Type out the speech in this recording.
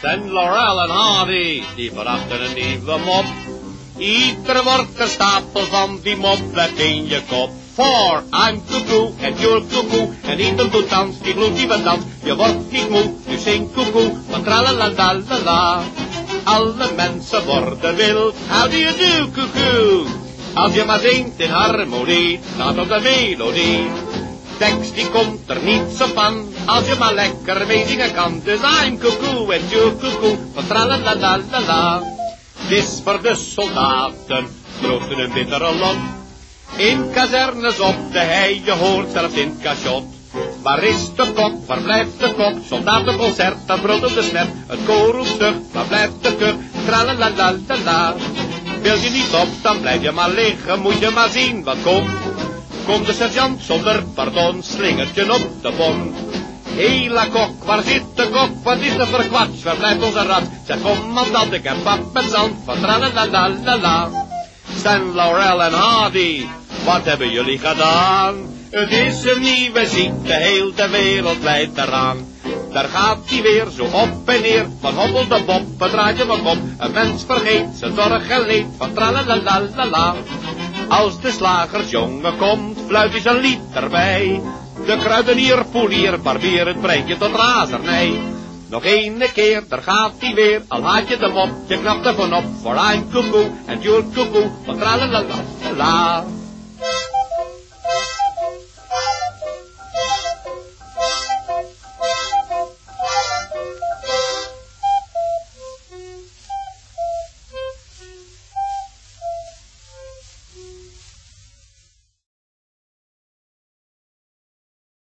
Stan Laurel en Hardy, die brachten een nieuwe mop. Ieder wordt een stapel van die mop in je kop. For I'm cuckoo en you're cuckoo en ieder doet dans, die gloed die dans. Je wordt niet moe, je zingt cuckoo, van tralalalala. Alle mensen worden wild, how do you do cuckoo? Als je maar zingt in harmonie, staat op de melodie. Tekst die komt er niet zo van, als je maar lekker meezingen kan. Dus I'm cuckoo en you're cuckoo, van tralalalala. Het is voor de soldaten, droogte een bittere lot. In kazernes op de hei, je hoort zelfs in het cachot. Waar is de kok, waar blijft de kok? Soldatenconcert, dat brood op de smet. Het koor roept terug, waar blijft de kuk? Tralalalala. Wil je niet op, dan blijf je maar liggen, moet je maar zien wat komt. Komt de sergeant zonder pardon, slingert je op de bon. Hela kok, waar zit de kok? Wat is er voor kwats? Waar blijft onze rat? Zeg commandant, ik heb pap met zand van tralalalala. Stan, Laurel en Hardy, wat hebben jullie gedaan? Het is een nieuwe ziekte, heel de wereld leidt eraan. Daar gaat hij weer zo op en neer, van hobbel de bob, wat draait je wat op? Een mens vergeet zijn zorg en leed, van tralalalala. Als de slagersjongen komt, fluit hij zijn lied erbij. De kruidenier, poelier, barbier, het brengt je tot razernij. Nog ene keer, daar gaat hij weer, al haat je de mop, je knapt er van op. For I'm cuckoo, and you're cuckoo, van tralalalala.